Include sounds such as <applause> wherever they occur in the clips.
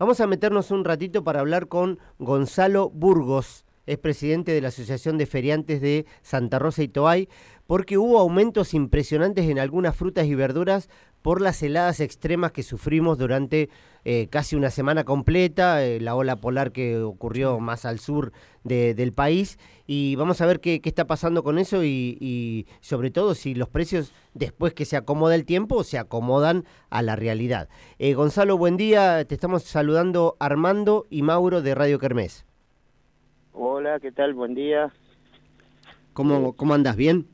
Vamos a meternos un ratito para hablar con Gonzalo Burgos, es presidente de la Asociación de Feriantes de Santa Rosa y Toay, porque hubo aumentos impresionantes en algunas frutas y verduras por las heladas extremas que sufrimos durante eh, casi una semana completa, eh, la ola polar que ocurrió más al sur del país, y vamos a ver qué, está pasando con eso y, sobre todo si los precios después que se acomoda el tiempo se acomodan a la realidad. Eh, Gonzalo, buen día, te estamos saludando Armando y Mauro de Radio Kermés. Hola, ¿qué tal? Buen día. ¿Cómo, cómo andas? ¿Bien?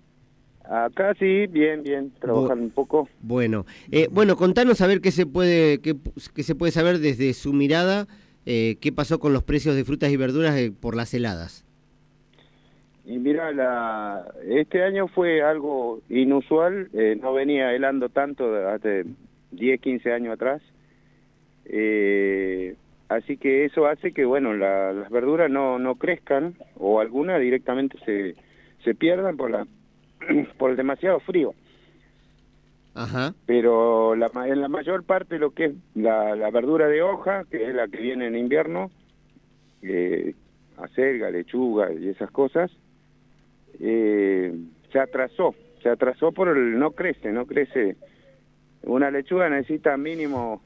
Acá sí, bien, bien, trabajando un poco. Bueno, eh, bueno, contanos a ver qué se puede, qué, se puede saber desde su mirada, eh, qué pasó con los precios de frutas y verduras eh, por las heladas. Y mira, la, este año fue algo inusual, no venía helando tanto hace 10, 15 años atrás. así que eso hace que, bueno, las verduras no, no crezcan o algunas directamente se, se pierdan por la <clears throat> por el demasiado frío. Ajá. Pero la, en la mayor parte lo que es la, verdura de hoja, que es la que viene en invierno, eh, acelga, lechuga y esas cosas, eh, se atrasó, se atrasó por el no crece, no crece. Una lechuga necesita mínimo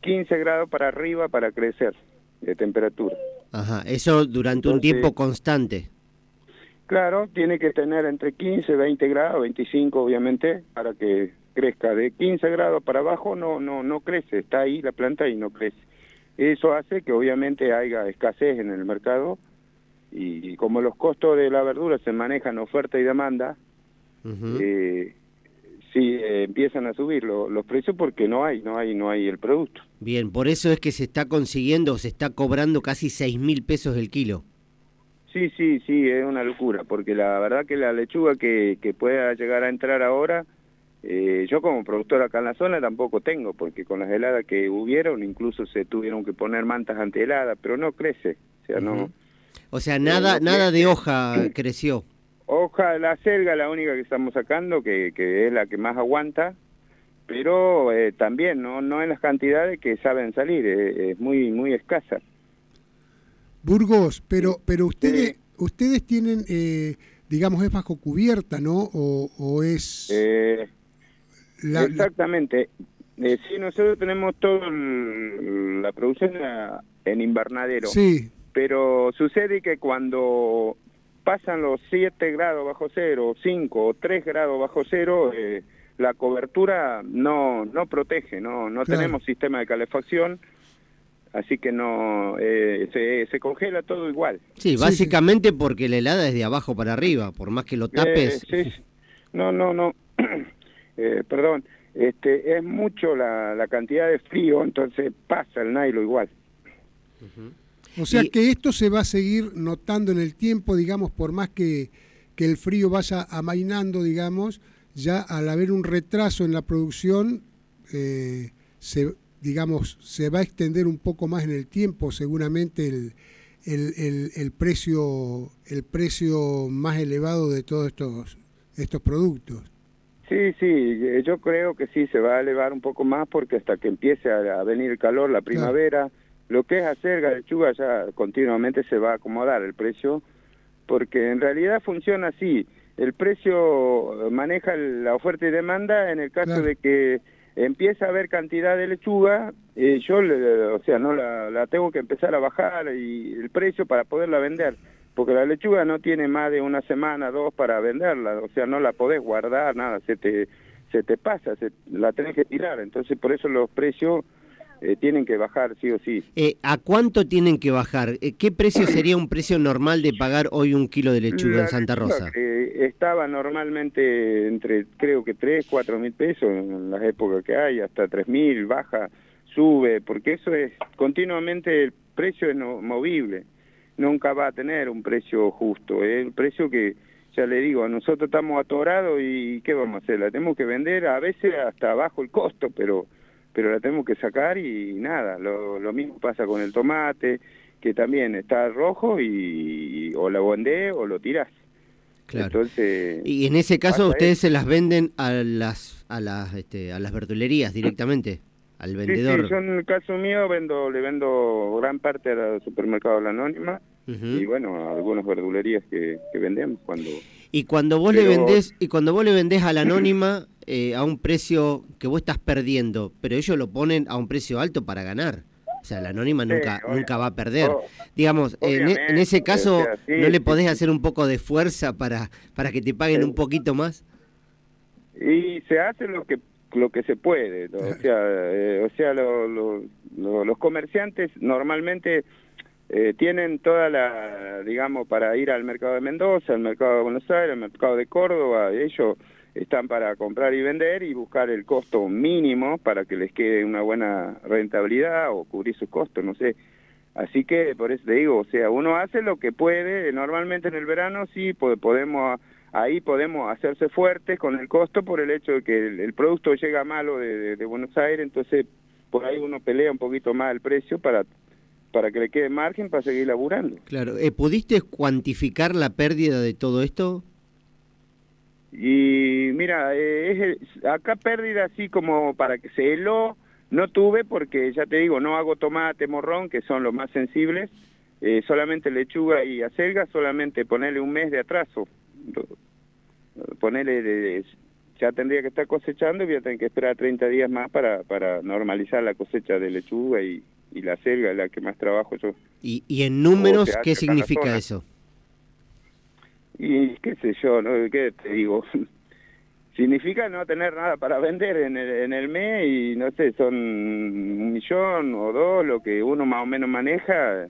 15 grados para arriba para crecer de temperatura. Ajá, eso durante un tiempo constante. Claro, tiene que tener entre 15, 20 grados, 25 obviamente, para que crezca. De 15 grados para abajo no, no, no crece, está ahí la planta y no crece. Eso hace que obviamente haya escasez en el mercado y, como los costos de la verdura se manejan oferta y demanda, eh, sí eh, empiezan a subir los precios porque no hay, no hay, no hay el producto. Bien, por eso es que se está consiguiendo, se está cobrando casi 6 mil pesos el kilo. Sí, sí, sí, es una locura, porque la verdad que la lechuga que, que pueda llegar a entrar ahora, eh, yo como productor acá en la zona tampoco tengo, porque con las heladas que hubieron, incluso se tuvieron que poner mantas antiheladas, pero no crece, o sea, no... O sea, nada, nada de hoja <clears throat> creció. Hoja la selga, la única que estamos sacando, que, que es la que más aguanta, pero eh, también no, no en las cantidades que saben salir, es muy, muy escasa. Burgos, pero, pero ustedes, ustedes tienen, eh, digamos, es bajo cubierta, ¿no? O, es... Eh, exactamente. Eh, sí, nosotros tenemos toda la producción en invernadero. Sí. Pero sucede que cuando pasan los 7 grados bajo cero, 5 o 3 grados bajo cero, la cobertura no, no protege, no, no tenemos sistema de calefacción así que no eh, se, se, congela todo igual. Sí, básicamente porque la helada es de abajo para arriba, por más que lo tapes. Eh, sí, no, no, no, <clears throat> eh, perdón, este, es mucho la, la, cantidad de frío, entonces pasa el nylon igual. O sea que esto se va a seguir notando en el tiempo, digamos, por más que, que el frío vaya amainando, digamos, ya al haber un retraso en la producción, se, digamos, se va a extender un poco más en el tiempo, seguramente el, el, el, precio el precio más elevado de todos estos estos productos. Sí, sí, eh, yo creo que sí se va a elevar un poco más porque hasta que empiece a, venir el calor, la primavera, lo que es hacer lechuga ya continuamente se va a acomodar el precio porque en realidad funciona así. El precio maneja la oferta y demanda en el caso de que empieza a haber cantidad de lechuga, eh, yo, o sea, no la, tengo que empezar a bajar y el precio para poderla vender, porque la lechuga no tiene más de una semana, dos para venderla, o sea, no la podés guardar, nada, se te, se te pasa, se, la tenés que tirar, entonces por eso los precios eh, tienen que bajar sí o sí. Eh, ¿A cuánto tienen que bajar? Eh, ¿Qué precio sería un precio normal de pagar hoy un kilo de lechuga en Santa Rosa? estaba normalmente entre creo que 3, 4 mil pesos en las épocas que hay, hasta 3 mil, baja, sube, porque eso es continuamente el precio es no, movible, nunca va a tener un precio justo, es el precio que ya le digo, nosotros estamos atorados y ¿qué vamos a hacer? La tenemos que vender a veces hasta bajo el costo, pero pero la tenemos que sacar y nada, lo, lo mismo pasa con el tomate, que también está rojo y o lo vendés o lo tirás. Claro. Entonces, y en ese caso ustedes se las venden a las a las este, a las verdulerías directamente, al vendedor. Sí, yo en el caso mío vendo, le vendo gran parte al supermercado La Anónima y bueno, algunas verdulerías que, vendemos cuando... Y cuando vos le vendés y cuando vos le vendés a la Anónima <clears throat> eh, a un precio que vos estás perdiendo, pero ellos lo ponen a un precio alto para ganar. O sea, la anónima nunca nunca va a perder. Digamos, en, e, ese caso, ¿no le podés hacer un poco de fuerza para, para que te paguen un poquito más? Y se hace lo que lo que se puede. O sea, eh, o sea los comerciantes normalmente eh, tienen toda la, digamos, para ir al mercado de Mendoza, al mercado de Buenos Aires, al mercado de Córdoba, ellos están para comprar y vender y buscar el costo mínimo para que les quede una buena rentabilidad o cubrir sus costos, no sé. Así que por eso te digo, o sea, uno hace lo que puede, normalmente en el verano sí podemos, ahí podemos hacerse fuertes con el costo por el hecho de que el, producto llega malo de, Buenos Aires, entonces por ahí uno pelea un poquito más el precio para para que le quede margen para seguir laburando. Claro, eh, ¿pudiste cuantificar la pérdida de todo esto? Y mira, eh, es, acá pérdida así como para que se heló, no tuve porque ya te digo, no hago tomate, morrón, que son los más sensibles, eh, solamente lechuga y acelga, solamente ponerle un mes de atraso. Ponerle, ya tendría que estar cosechando y voy a tener que esperar 30 días más para, para normalizar la cosecha de lechuga y, y la acelga, la que más trabajo yo. ¿Y, y en números qué significa eso? Y qué sé yo, ¿no? ¿Qué te digo? <laughs> Significa no tener nada para vender en el, en el mes y no sé, son un millón o dos lo que uno más o menos maneja,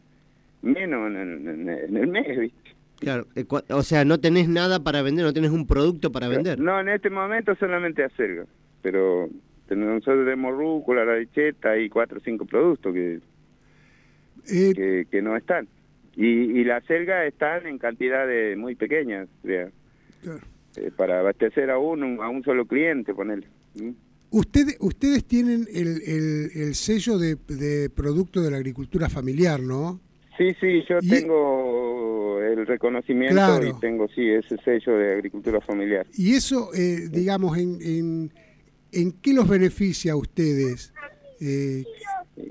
menos en, el mes, ¿viste? Claro, eh, o sea, no tenés nada para vender, no tenés un producto para vender. No, en este momento solamente acerga, pero nosotros tenemos rúcula, la lecheta y cuatro o cinco productos que, eh, que no están. Y, y las selgas están en cantidades muy pequeñas, eh, para abastecer a uno, a un solo cliente, ponerle. ¿Mm? Ustedes, ustedes tienen el, el, sello de, de, producto de la agricultura familiar, ¿no? Sí, sí, yo tengo el reconocimiento y tengo, sí, ese sello de agricultura familiar. Y eso, eh, digamos, en, en, ¿en qué los beneficia a ustedes? Eh,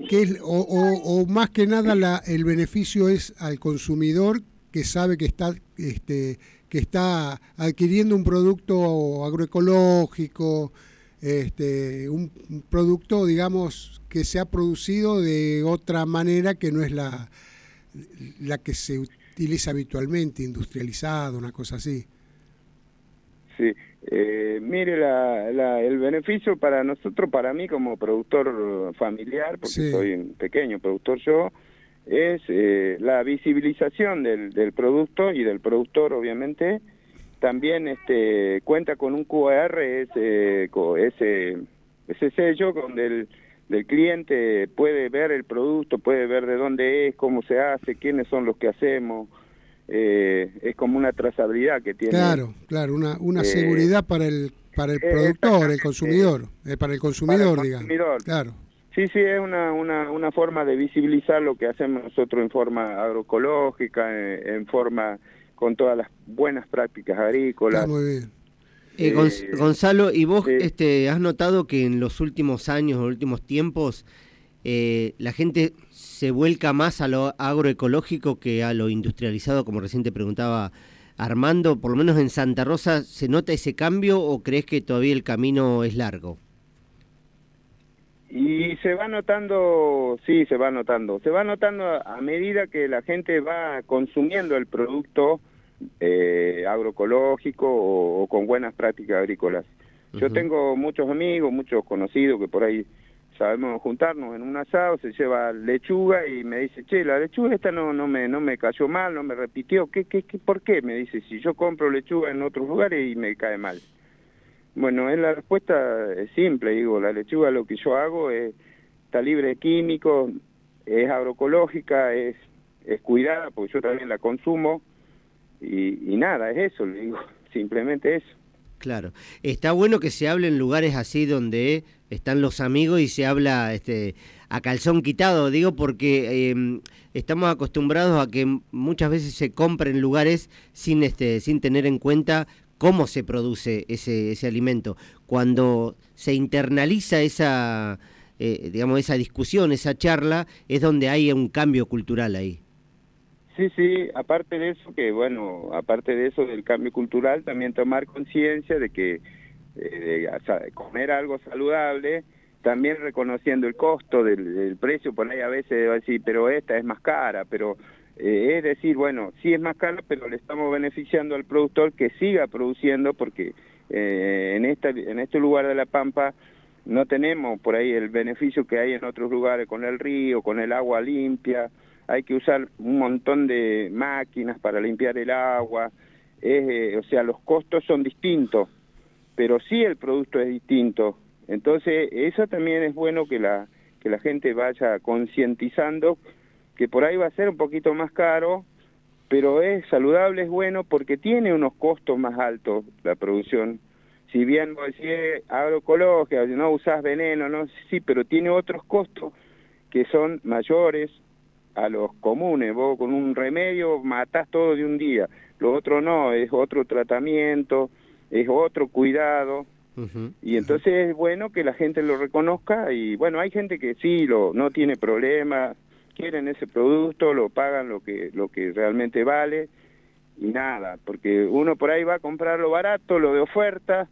que o, más que nada la, el beneficio es al consumidor que sabe que está este, que está adquiriendo un producto agroecológico este, un, producto digamos que se ha producido de otra manera que no es la la que se utiliza habitualmente industrializado una cosa así. Sí. Eh, mire, la, el beneficio para nosotros, para mí como productor familiar, porque soy un pequeño productor yo, es eh, la visibilización del, del producto y del productor, obviamente. También este, cuenta con un QR, ese, ese, ese sello donde el, del cliente puede ver el producto, puede ver de dónde es, cómo se hace, quiénes son los que hacemos, eh, es como una trazabilidad que tiene. Claro, claro, una, una eh, seguridad para el para el productor, el consumidor, eh, para el consumidor, digamos. Claro. Sí, sí, es una, una, una forma de visibilizar lo que hacemos nosotros en forma agroecológica, en, forma con todas las buenas prácticas agrícolas. muy bien. Gonzalo, ¿y vos este, has notado que en los últimos años, los últimos tiempos, la gente se vuelca más a lo agroecológico que a lo industrializado, como recién te preguntaba Armando? Por lo menos en Santa Rosa, ¿se nota ese cambio o crees que todavía el camino es largo? Y se va notando, sí, se va notando. Se va notando a medida que la gente va consumiendo el producto eh, agroecológico o, con buenas prácticas agrícolas. Yo tengo muchos amigos, muchos conocidos que por ahí sabemos juntarnos en un asado, se lleva lechuga y me dice, che, la lechuga esta no, no, me, no me cayó mal, no me repitió, ¿Qué, qué, qué, por qué? Me dice, si yo compro lechuga en otros lugares y me cae mal. Bueno, es la respuesta es simple, digo, la lechuga lo que yo hago es, está libre de químicos, es agroecológica, es, es cuidada, porque yo también la consumo, y, y nada, es eso, le digo, <laughs> simplemente eso. Claro. Está bueno que se hable en lugares así donde están los amigos y se habla este, a calzón quitado, digo, porque em, estamos acostumbrados a que muchas veces se compra en lugares sin, este, sin tener en cuenta cómo se produce ese, ese alimento. Cuando se internaliza esa, eh, digamos, esa discusión, esa charla, es donde hay un cambio cultural ahí. Sí, sí, aparte de eso, que bueno, aparte de eso del cambio cultural, también tomar conciencia de que eh, comer algo saludable, también reconociendo el costo del, precio, por ahí a veces va a decir, pero esta es más cara, pero eh, es decir, bueno, sí es más cara, pero le estamos beneficiando al productor que siga produciendo, porque eh, en, esta, en este lugar de La Pampa no tenemos por ahí el beneficio que hay en otros lugares con el río, con el agua limpia, hay que usar un montón de máquinas para limpiar el agua, eh, o sea, los costos son distintos, pero sí el producto es distinto. Entonces, eso también es bueno que la, que la gente vaya concientizando que por ahí va a ser un poquito más caro, pero es saludable, es bueno porque tiene unos costos más altos la producción. Si bien vos decís agroecológica, no usás veneno, no sí, pero tiene otros costos que son mayores a los comunes. Vos con un remedio matás todo de un día, lo otro no, es otro tratamiento, es otro cuidado. Y entonces es bueno que la gente lo reconozca y bueno, hay gente que sí, lo, no tiene problema, quieren ese producto, lo pagan lo que, lo que realmente vale y nada, porque uno por ahí va a comprar lo barato, lo de oferta,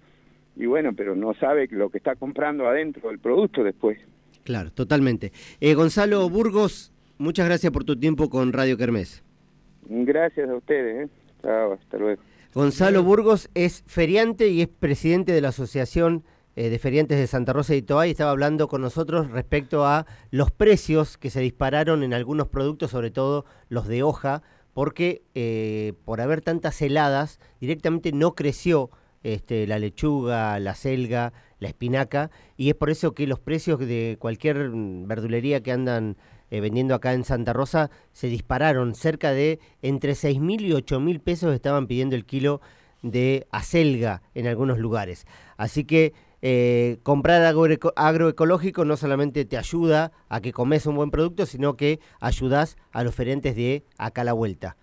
y bueno, pero no sabe lo que está comprando adentro del producto después. Claro, totalmente. Eh, Gonzalo Burgos, Muchas gracias por tu tiempo con Radio Kermés. Gracias a ustedes. ¿eh? Chao, hasta luego. Gonzalo Burgos es feriante y es presidente de la Asociación eh, de Feriantes de Santa Rosa y Toay. Estaba hablando con nosotros respecto a los precios que se dispararon en algunos productos, sobre todo los de hoja, porque eh, por haber tantas heladas, directamente no creció este, la lechuga, la selga, la espinaca, y es por eso que los precios de cualquier verdulería que andan eh, vendiendo acá en Santa Rosa se dispararon. Cerca de entre 6 mil y 8 mil pesos estaban pidiendo el kilo de acelga en algunos lugares. Así que eh, comprar agroecológico no solamente te ayuda a que comes un buen producto, sino que ayudas a los oferentes de acá a la vuelta.